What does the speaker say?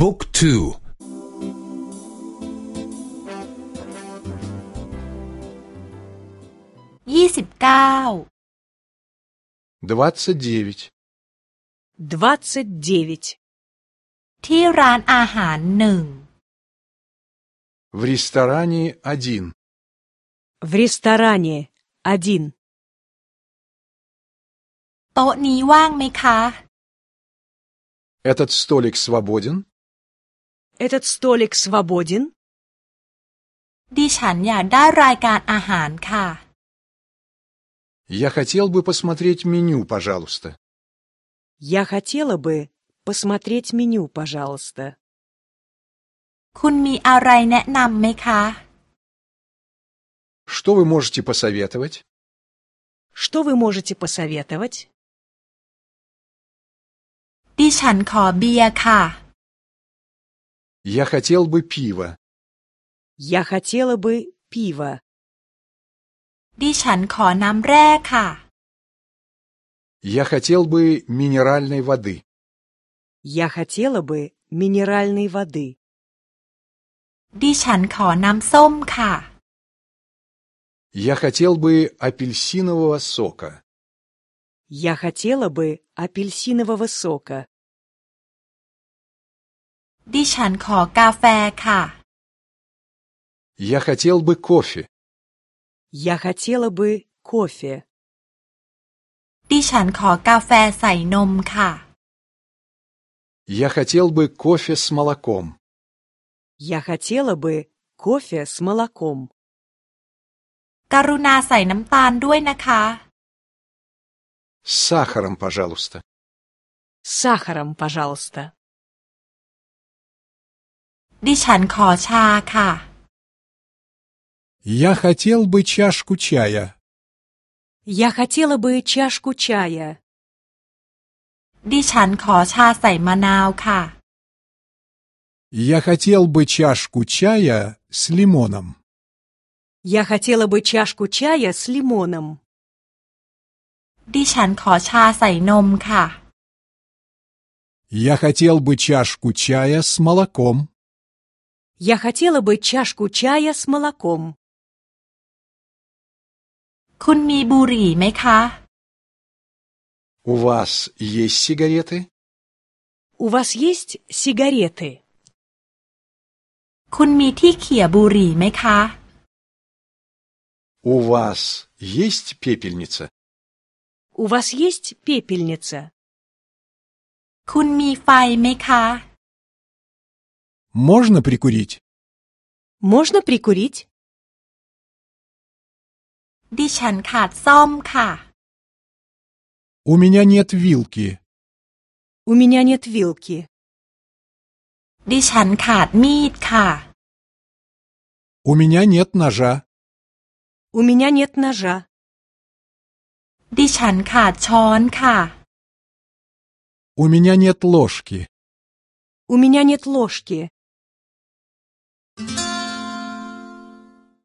บุ๊กทู ยี่สิบเก้า двадцать девять, двадцать девять, ที่ร้านอาหารหนึ่ง в ресторане один, в ресторане один, โต๊ะนี้ว่างไหมคะ этот столик свободен, этот столик свободен, ดิฉันอยากได้รายการอาหารค่ะ я хотел бы посмотреть меню, пожалуйста, я хотела бы посмотреть меню, пожалуйста. คุณมีอะไรแนะนำไหมคะ что вы можете посоветовать, Что вы можете посоветовать? ดิฉันขอเบียร์ค่ะ я хотел бы пива, Я хотела бы пива. ดิฉันขอน้ำแร่ค่ะ я хотел бы минеральной воды, Я хотела бы минеральной воды. ดิฉันขอน้ำส้มค่ะ я хотел бы апельсинового сока, Я хотела бы апельсинового сока. ดิฉันขอกาแฟค่ะ я хотел бы кофе, Я хотела бы кофе. ดิฉันขอกาแฟใส่นมค่ะ я хотел бы кофе с молоком, Я хотела бы кофе с молоком. กรุณาใส่น้ำตาลด้วยนะคะ с сахаром, пожалуйста, С сахаром, пожалуйста. ดิฉันขอชาค่ะ Я хотел бы чашку чая. Я хотела бы чашку чая. ดิฉันขอชาใส่มะนาวค่ะ Я хотел бы чашку чая с лимоном. Я хотела бы чашку чая с лимоном. ดิฉันขอชาใส่นมค่ะ Я хотел бы чашку чая с молоком. Я хотела бы чашку чая с молоком. คุณมีบุหรี่ไหมคะ у вас есть сигареты, У вас есть сигареты? คุณมีที่เขี่ยบุหรี่ไหมคะ у вас есть пепельница, У вас есть пепельница? คุณมีไฟไหมคะ Можно прикурить? Можно прикурить? ดิฉันขาดซ่อมค่ะ У меня нет вилки. У меня нет вилки. ดิฉันขาดมีดค่ะ У меня нет ножа. У меня нет ножа. ดิฉันขาดช้อนค่ะ У меня нет ложки. У меня нет ложки.